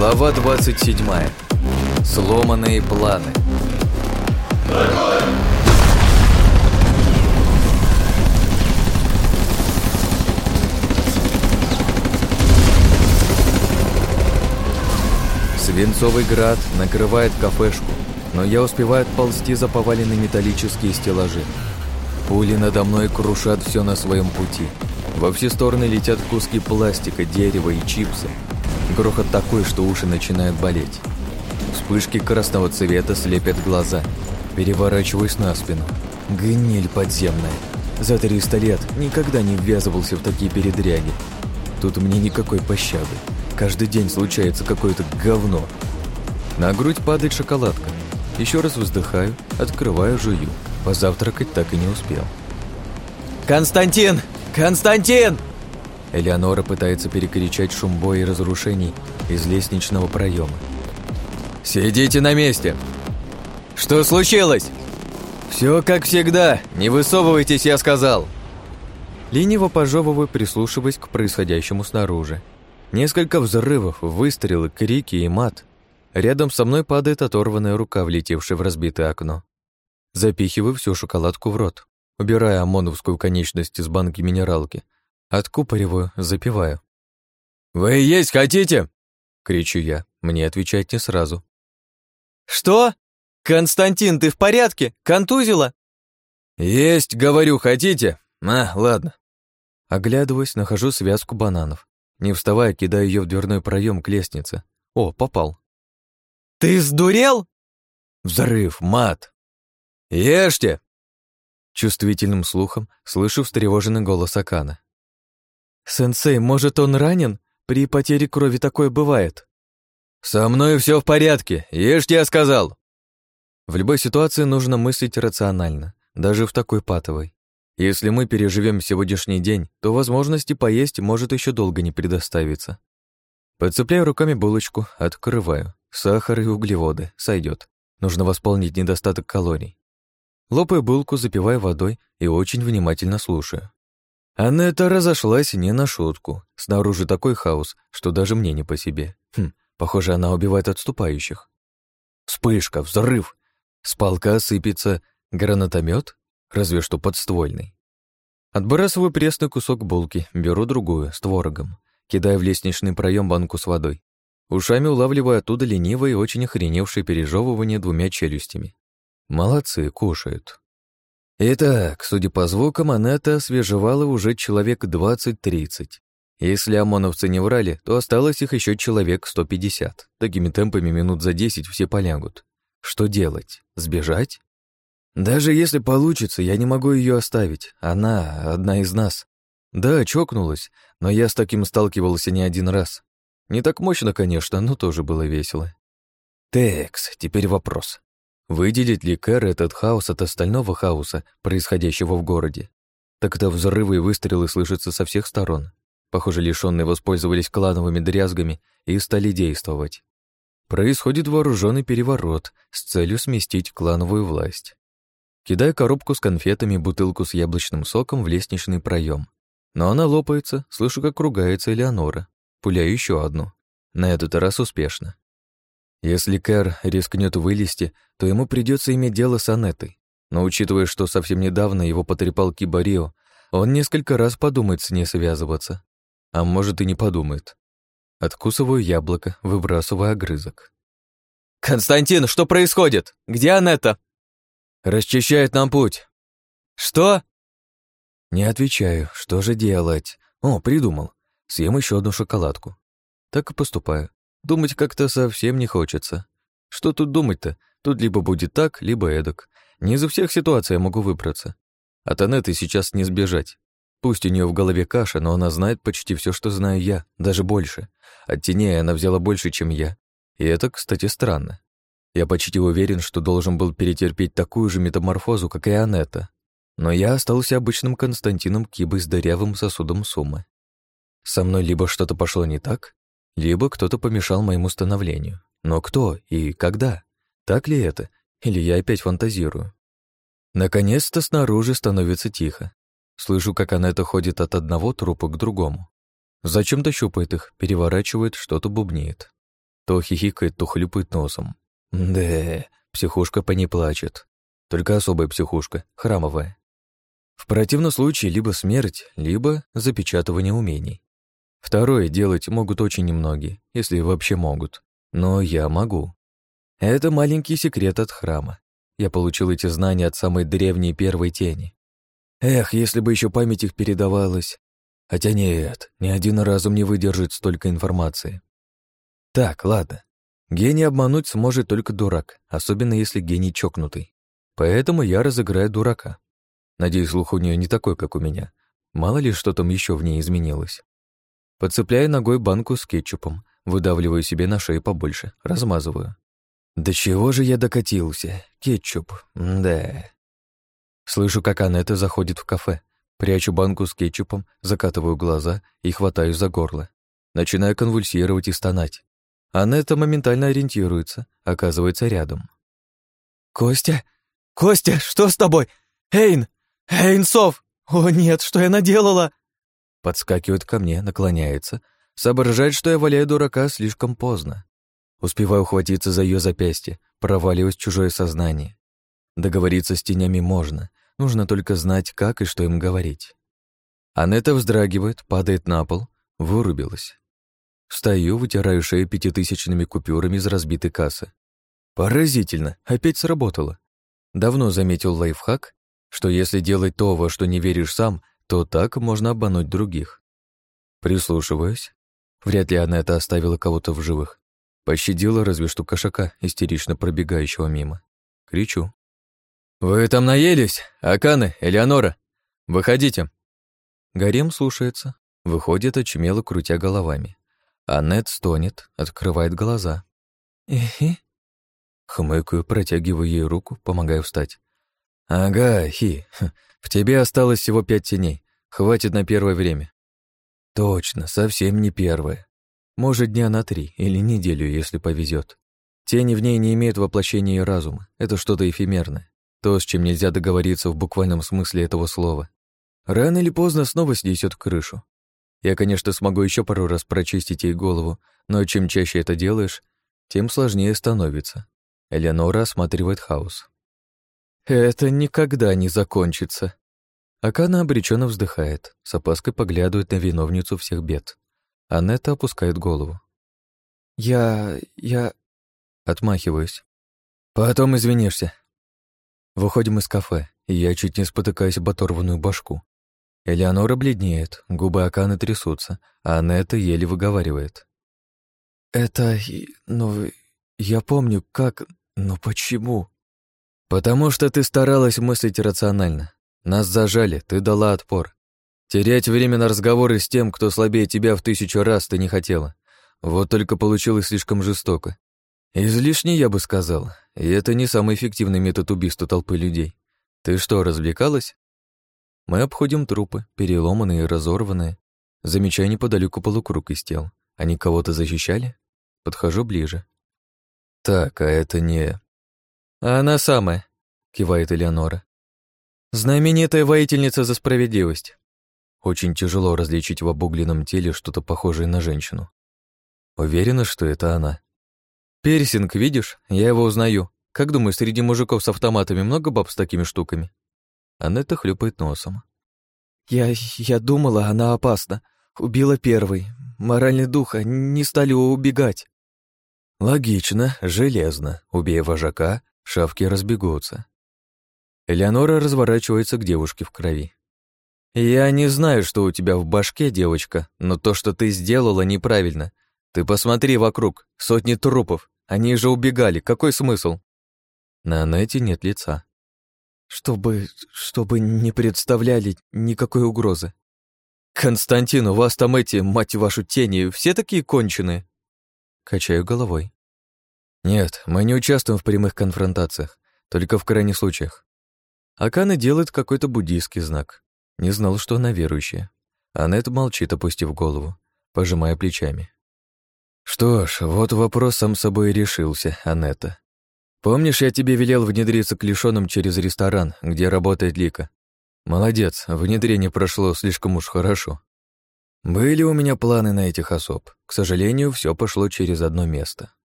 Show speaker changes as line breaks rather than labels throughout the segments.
Глава 27. Сломанные планы. Свинцовый град накрывает кафешку, но я успеваю отползти за поваленные металлические стеллажи. Пули надо мной крушат все на своем пути. Во все стороны летят куски пластика, дерева и чипсы. Грохот такой, что уши начинают болеть. Вспышки красного цвета слепят глаза. Переворачиваюсь на спину. Гниль подземная. За 300 лет никогда не ввязывался в такие передряги. Тут мне никакой пощады. Каждый день случается какое-то говно. На грудь падает шоколадка. Еще раз вздыхаю, открываю, жую. Позавтракать так и не успел.
«Константин! Константин!»
Элеонора пытается перекричать шум боя и разрушений из лестничного проема. «Сидите на месте!»
«Что случилось?»
«Все как всегда! Не высовывайтесь, я сказал!» Лениво пожевываю, прислушиваясь к происходящему снаружи. Несколько взрывов, выстрелы, крики и мат. Рядом со мной падает оторванная рука, влетевшая в разбитое окно. Запихиваю всю шоколадку в рот, убирая ОМОНовскую конечность из банки минералки. Откупориваю, запиваю. «Вы есть хотите?» — кричу я. Мне отвечать не сразу.
«Что? Константин, ты в порядке? Контузила?»
«Есть, говорю, хотите? А, ладно». Оглядываясь, нахожу связку бананов. Не вставая, кидаю ее в дверной проем к лестнице. О, попал.
«Ты сдурел?»
Взрыв, мат. «Ешьте!» Чувствительным слухом слышу встревоженный голос Акана.
«Сенсей, может, он ранен? При потере крови такое бывает».
«Со мной все в порядке. Ешьте, я сказал!» В любой ситуации нужно мыслить рационально, даже в такой патовой. Если мы переживем сегодняшний день, то возможности поесть может еще долго не предоставиться. Подцепляю руками булочку, открываю. Сахар и углеводы, сойдет. Нужно восполнить недостаток калорий. Лопаю булку, запиваю водой и очень внимательно слушаю. Анетта разошлась не на шутку. Снаружи такой хаос, что даже мне не по себе. Хм, похоже, она убивает отступающих. Вспышка, взрыв. С полка сыпется гранатомет, разве что подствольный. Отбрасываю пресный кусок булки, беру другую, с творогом, кидаю в лестничный проем банку с водой. Ушами улавливаю оттуда ленивое и очень охреневшее пережевывание двумя челюстями. Молодцы, кушают. Итак, судя по звукам, Анетта освежевала уже человек 20-30. Если ОМОНовцы не врали, то осталось их еще человек 150. Такими темпами минут за 10 все полягут. Что делать? Сбежать? Даже если получится, я не могу ее оставить. Она одна из нас. Да, чокнулась, но я с таким сталкивался не один раз. Не так мощно, конечно, но тоже было весело. Текс, теперь вопрос. Выделит ли Кэр этот хаос от остального хаоса, происходящего в городе? Тогда взрывы и выстрелы слышатся со всех сторон. Похоже, лишённые воспользовались клановыми дрязгами и стали действовать. Происходит вооруженный переворот с целью сместить клановую власть. Кидаю коробку с конфетами и бутылку с яблочным соком в лестничный проем. Но она лопается, слышу, как ругается Элеонора. Пуляю еще одну. На этот раз успешно. Если Кэр рискнет вылезти, то ему придется иметь дело с Анетой. Но учитывая, что совсем недавно его потрепал Кибарио, он несколько раз подумает с ней связываться. А может и не подумает. Откусываю яблоко, выбрасываю огрызок.
«Константин, что происходит? Где Анетта?»
Расчищает нам путь.
Что?
Не отвечаю. Что же делать? О, придумал. Съем еще одну шоколадку. Так и поступаю. Думать как-то совсем не хочется. Что тут думать-то? Тут либо будет так, либо эдак. Не из-за всех ситуаций я могу выбраться. От Анеты сейчас не сбежать. Пусть у нее в голове каша, но она знает почти все, что знаю я, даже больше. От теней она взяла больше, чем я. И это, кстати, странно. Я почти уверен, что должен был перетерпеть такую же метаморфозу, как и Анетта. Но я остался обычным Константином Кибой с дырявым сосудом суммы. Со мной либо что-то пошло не так, либо кто-то помешал моему становлению. Но кто и когда? Так ли это? Или я опять фантазирую? Наконец-то снаружи становится тихо. Слышу, как Анетта ходит от одного трупа к другому. Зачем-то щупает их, переворачивает, что-то бубнеет. То хихикает, то хлюпает носом. Да, психушка по ней плачет. Только особая психушка, храмовая. В противном случае либо смерть, либо запечатывание умений. Второе делать могут очень немногие, если вообще могут. Но я могу. Это маленький секрет от храма. Я получил эти знания от самой древней первой тени. Эх, если бы еще память их передавалась. Хотя нет, ни один разум не выдержит столько информации. Так, ладно. Гений обмануть сможет только дурак, особенно если гений чокнутый. Поэтому я разыграю дурака. Надеюсь, слух у нее не такой, как у меня. Мало ли, что там еще в ней изменилось. Подцепляю ногой банку с кетчупом, выдавливаю себе на шею побольше, размазываю. Да чего же я докатился? Кетчуп, да. Слышу, как Анетта заходит в кафе. Прячу банку с кетчупом, закатываю глаза и хватаю за горло. Начинаю конвульсировать и стонать. Анетта моментально ориентируется, оказывается рядом.
«Костя? Костя, что с тобой? Эйн! Эйнсов! О нет, что я наделала?»
Подскакивает ко мне, наклоняется, соображает, что я валяю дурака слишком поздно. Успеваю ухватиться за ее запястье, проваливаясь в чужое сознание. Договориться с тенями можно, нужно только знать, как и что им говорить. Анетта вздрагивает, падает на пол, вырубилась. Встаю, вытираю шею пятитысячными купюрами из разбитой кассы. Поразительно, опять сработало. Давно заметил лайфхак, что если делать то, во что не веришь сам, то так можно обмануть других. Прислушиваюсь. Вряд ли она это оставила кого-то в живых. Пощадила разве что кошака, истерично пробегающего мимо. Кричу. «Вы там наелись? Аканы, Элеонора? Выходите!» Гарем слушается, выходит, очумело крутя головами. Аннет стонет, открывает глаза.
«Эхе?»
Хмыкаю, протягиваю ей руку, помогаю встать. «Ага, Хи, в тебе осталось всего пять теней. Хватит на первое время». «Точно, совсем не первое. Может, дня на три или неделю, если повезет. Тени в ней не имеют воплощения и разума. Это что-то эфемерное. То, с чем нельзя договориться в буквальном смысле этого слова. Рано или поздно снова снесет крышу. Я, конечно, смогу еще пару раз прочистить ей голову, но чем чаще это делаешь, тем сложнее становится. Элеонора осматривает хаос.
«Это никогда не закончится».
Акана обреченно вздыхает, с опаской поглядывает на виновницу всех бед. Анетта опускает голову.
«Я... я...»
Отмахиваюсь. «Потом извинишься». Выходим из кафе, и я чуть не спотыкаюсь об оторванную башку. Элеонора бледнеет, губы Аканы трясутся, а Анетта еле выговаривает.
«Это... ну... я помню, как... но почему?»
«Потому что ты старалась мыслить рационально. Нас зажали, ты дала отпор. Терять время на разговоры с тем, кто слабее тебя в тысячу раз, ты не хотела. Вот только получилось слишком жестоко. Излишне, я бы сказал. И это не самый эффективный метод убийства толпы людей. Ты что, развлекалась? Мы обходим трупы, переломанные и разорванные. Замечаю неподалеку полукруг из тел. Они кого-то защищали? Подхожу ближе. Так, а это не...
Она самая, кивает Элеонора. Знаменитая воительница за справедливость.
Очень тяжело различить в обугленном теле что-то похожее на женщину. Уверена, что это она.
Персинг, видишь? Я его узнаю. Как думаешь, среди мужиков с автоматами много баб с такими штуками?
Анетта хлюпает носом.
Я... я думала, она опасна. Убила первый. Моральный дух, не стали убегать.
Логично, железно. Убей вожака, шавки разбегутся. Элеонора разворачивается к девушке в крови.
«Я не знаю, что у тебя в башке, девочка, но то, что ты сделала, неправильно. Ты посмотри вокруг, сотни трупов. Они же убегали, какой смысл?»
На Анете нет лица.
«Чтобы... чтобы не представляли никакой угрозы». «Константин, у вас там эти, мать вашу, тени, все такие конченые?»
Качаю головой. «Нет, мы не участвуем в прямых конфронтациях, только в крайних случаях. Акана делает какой-то буддийский знак. Не знал, что она верующая. Аннет молчит, опустив голову, пожимая плечами. «Что ж, вот вопрос сам собой и решился, Анетта. Помнишь, я тебе велел внедриться к лишённым через ресторан, где работает Лика? Молодец, внедрение прошло слишком уж хорошо. Были у меня планы на этих особ. К сожалению, все пошло через одно место.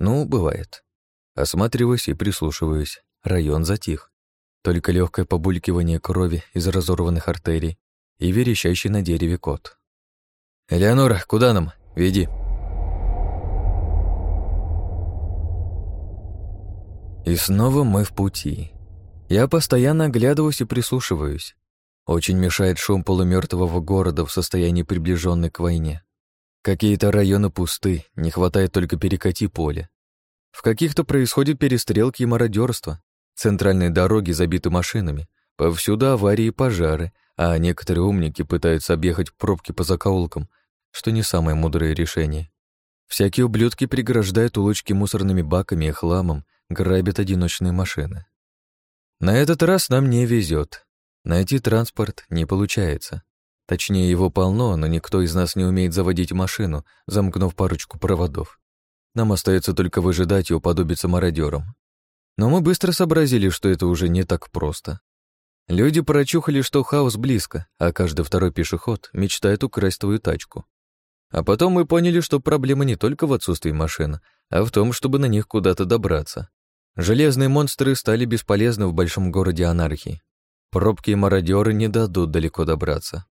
Ну, бывает. Осматриваюсь и прислушиваюсь. Район затих. Только легкое побулькивание крови из разорванных артерий и верещащий на дереве кот. «Элеонора, куда нам? Веди!» И снова мы в пути. Я постоянно оглядываюсь и прислушиваюсь. Очень мешает шум полумертвого города в состоянии приближенной к войне. Какие-то районы пусты, не хватает только перекати поле. В каких-то происходят перестрелки и мародерство. Центральные дороги забиты машинами, повсюду аварии и пожары, а некоторые умники пытаются объехать пробки по закоулкам, что не самое мудрое решение. Всякие ублюдки преграждают улочки мусорными баками и хламом, грабят одиночные машины. На этот раз нам не везет. Найти транспорт не получается. Точнее, его полно, но никто из нас не умеет заводить машину, замкнув парочку проводов. Нам остается только выжидать и уподобиться мародерам. Но мы быстро сообразили, что это уже не так просто. Люди прочухали, что хаос близко, а каждый второй пешеход мечтает украсть твою тачку. А потом мы поняли, что проблема не только в отсутствии машин, а в том, чтобы на них куда-то добраться. Железные монстры стали бесполезны в большом городе анархии. Пробки и мародеры не дадут далеко добраться.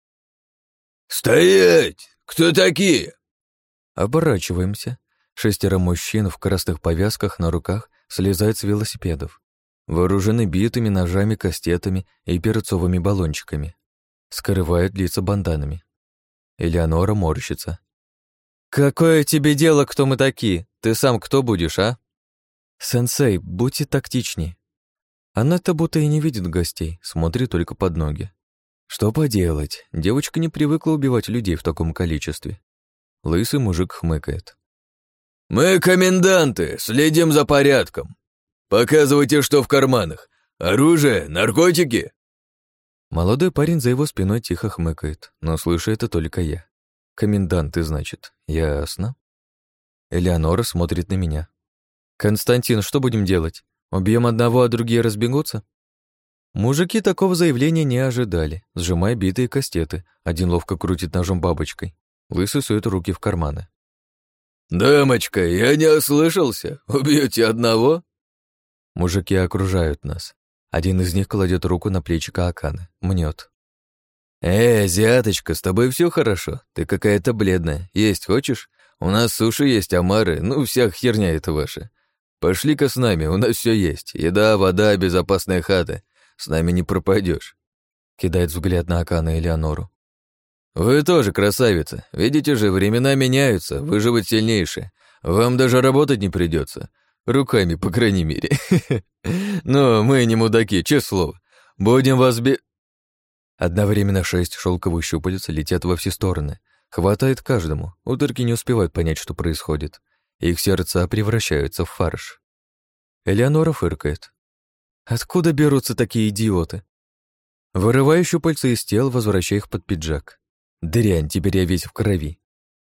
«Стоять! Кто такие?»
Оборачиваемся. Шестеро мужчин в красных повязках на руках слезают с велосипедов. Вооружены битыми ножами, кастетами и перцовыми баллончиками. Скрывают лица банданами. Элеонора морщится. «Какое тебе дело, кто мы такие? Ты сам кто будешь, а?» «Сенсей, будьте тактичнее». Она-то будто и не видит гостей, смотрит только под ноги. Что поделать, девочка не привыкла убивать людей в таком количестве. Лысый мужик хмыкает.
«Мы коменданты, следим за порядком. Показывайте, что в карманах. Оружие, наркотики?»
Молодой парень за его спиной тихо хмыкает, но слышу это только я. Коменданты, значит. Ясно. Элеонора смотрит на меня. «Константин, что будем делать? Убьем одного, а другие разбегутся?» Мужики такого заявления не ожидали, сжимая битые кастеты. Один ловко крутит ножом бабочкой. Лысый сует руки в карманы.
«Дамочка, я не ослышался. Убьете одного?»
Мужики окружают нас. Один из них кладет руку на плечи Кааканы, мнет. «Эй, азиаточка, с тобой все хорошо? Ты какая-то бледная. Есть хочешь? У нас суши есть, омары, ну, вся херня это ваша. Пошли-ка с нами, у нас все есть. Еда, вода, безопасная хата. С нами не пропадешь. Кидает взгляд на Акана и Леонору. «Вы тоже красавица. Видите же, времена меняются, выживать сильнейшие. Вам даже работать не придется. Руками, по крайней мере. Но мы не мудаки, честное слово. Будем вас бе...» Одновременно шесть шелковых щупалец летят во все стороны. Хватает каждому. Утырки не успевают понять, что происходит. Их сердца превращаются в фарш. Элеонора фыркает. Откуда берутся такие идиоты? Вырываю щупальца из тел, возвращая их под пиджак. Дрянь, теперь я весь в крови.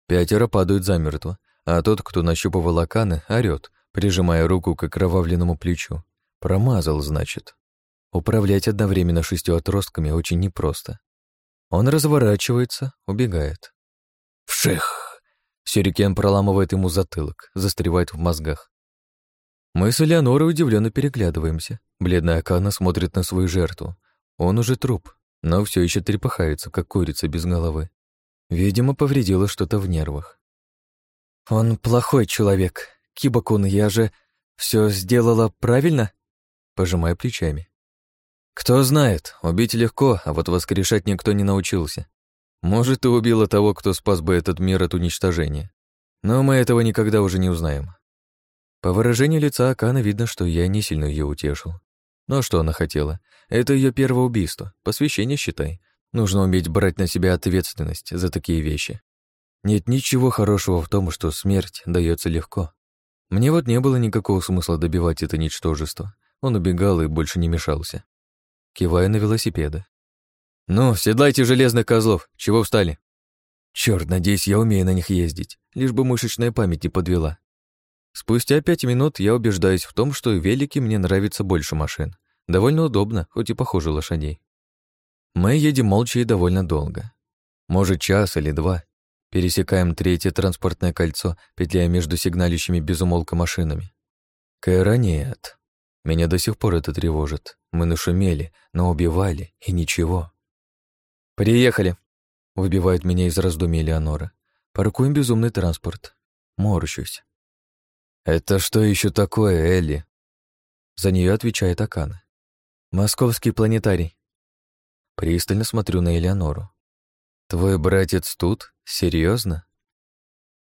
Пятеро падают замертво, а тот, кто нащупывал аканы, орёт, прижимая руку к окровавленному плечу. Промазал, значит. Управлять одновременно шестью отростками очень непросто. Он разворачивается, убегает. Вших! Сюрикен проламывает ему затылок, застревает в мозгах. Мы с Элеонорой удивленно переглядываемся. Бледная Акана смотрит на свою жертву. Он уже труп, но все еще трепыхается, как курица без головы. Видимо, повредило что-то в нервах. «Он плохой человек. Кибакун, я же все сделала правильно?» Пожимая плечами. «Кто знает, убить легко, а вот воскрешать никто не научился. Может, ты убила того, кто спас бы этот мир от уничтожения. Но мы этого никогда уже не узнаем. По выражению лица Акана видно, что я не сильно ее утешил. Но что она хотела? Это ее первое убийство, посвящение, считай. Нужно уметь брать на себя ответственность за такие вещи. Нет ничего хорошего в том, что смерть дается легко. Мне вот не было никакого смысла добивать это ничтожество. Он убегал и больше не мешался. Кивая на велосипеды. «Ну, седлайте железных козлов. Чего встали?» Черт, надеюсь, я умею на них ездить, лишь бы мышечная память не подвела. Спустя пять минут я убеждаюсь в том, что велики мне нравится больше машин. Довольно удобно, хоть и похуже лошадей. Мы едем молча и довольно долго. Может, час или два. Пересекаем третье транспортное кольцо, петляя между сигналищими безумолка машинами. Кэра нет. Меня до сих пор это тревожит. Мы нашумели, но убивали, и ничего. «Приехали!» — выбивает меня из раздумий Леонора. Паркуем безумный транспорт. Морщусь. «Это что еще такое, Элли?» За нее отвечает Акана. «Московский планетарий». Пристально смотрю на Элеонору. «Твой братец тут? Серьезно?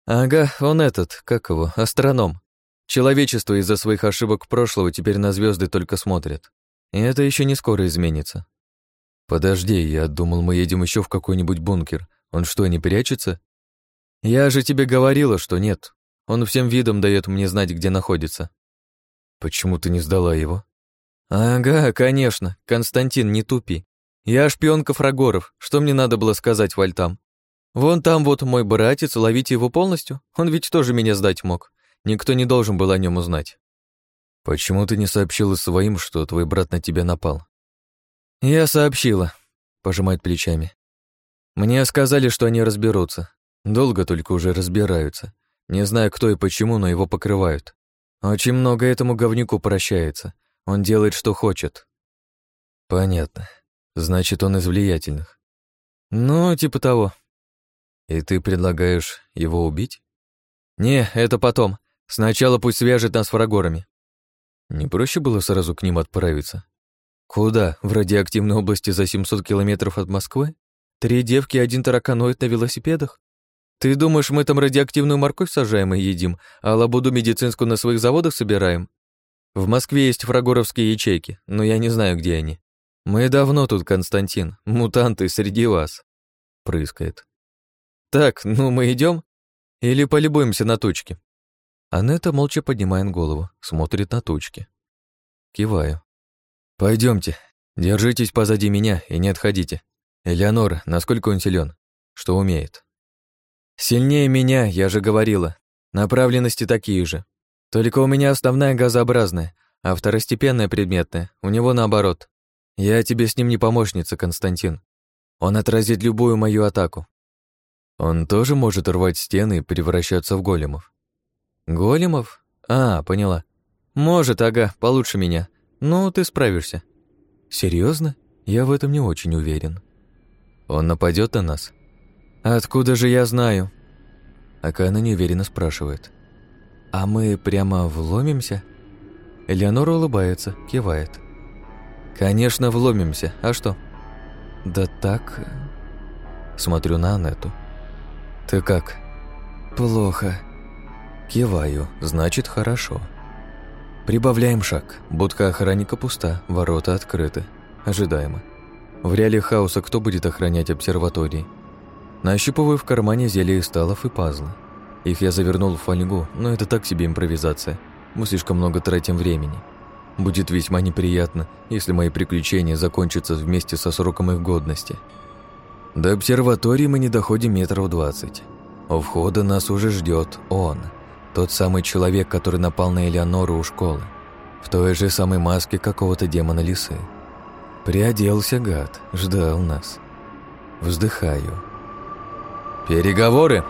«Ага, он этот, как его, астроном. Человечество из-за своих ошибок прошлого теперь на звезды только смотрит. И это еще не скоро изменится». «Подожди, я думал, мы едем еще в какой-нибудь бункер. Он что, не прячется?» «Я же тебе говорила, что нет. Он всем видом дает мне знать, где находится». «Почему ты не сдала его?» «Ага, конечно. Константин, не тупи. Я шпионка Фрагоров. Что мне надо было сказать вальтам? Вон там вот мой братец, ловите его полностью. Он ведь тоже меня сдать мог. Никто не должен был о нем узнать. Почему ты не сообщила своим, что твой брат на тебя напал? Я сообщила, пожимает плечами. Мне сказали, что они разберутся. Долго только уже разбираются. Не знаю, кто и почему, но его покрывают. Очень много этому говнюку прощается. Он делает, что хочет. Понятно. Значит, он из влиятельных. Ну, типа того. И ты предлагаешь его убить? Не, это потом. Сначала пусть свяжет нас с фрагорами. Не проще было сразу к ним отправиться? Куда? В радиоактивной области за 700 километров от Москвы? Три девки и один тараканоид на велосипедах? Ты думаешь, мы там радиоактивную морковь сажаем и едим, а лабуду медицинскую на своих заводах собираем? В Москве есть фрагоровские ячейки, но я не знаю, где они. «Мы давно тут, Константин. Мутанты среди вас», — прыскает. «Так, ну мы идем? Или полюбуемся на тучки?» Анетта молча поднимает голову, смотрит на тучки. Киваю. Пойдемте, держитесь позади меня и не отходите. Элеонора, насколько он силен? Что умеет?» «Сильнее меня, я же говорила. Направленности такие же. Только у меня основная газообразная, а второстепенная предметная, у него наоборот. Я тебе с ним не помощница, Константин. Он отразит любую мою атаку. Он тоже может рвать стены и превращаться в големов. Големов? А, поняла. Может, ага, получше меня. Ну, ты справишься. Серьезно? Я в этом не очень уверен. Он нападет на нас? Откуда же я знаю? Акана неуверенно спрашивает. А мы прямо вломимся? Элеонора улыбается, кивает. «Конечно, вломимся. А что?» «Да так...» Смотрю на Анету. «Ты как?» «Плохо». Киваю, значит, хорошо. Прибавляем шаг. Будка охранника пуста, ворота открыты. Ожидаемо. В реале хаоса кто будет охранять обсерватории? Нащупываю в кармане зелья сталов и пазлы. Их я завернул в фольгу, но это так себе импровизация. Мы слишком много тратим времени. Будет весьма неприятно, если мои приключения закончатся вместе со сроком их годности. До обсерватории мы не доходим метров двадцать. У входа нас уже ждет он, тот самый человек, который напал на Элеонору у школы, в той же самой маске какого-то демона лисы. Приоделся гад, ждал нас. Вздыхаю. «Переговоры!»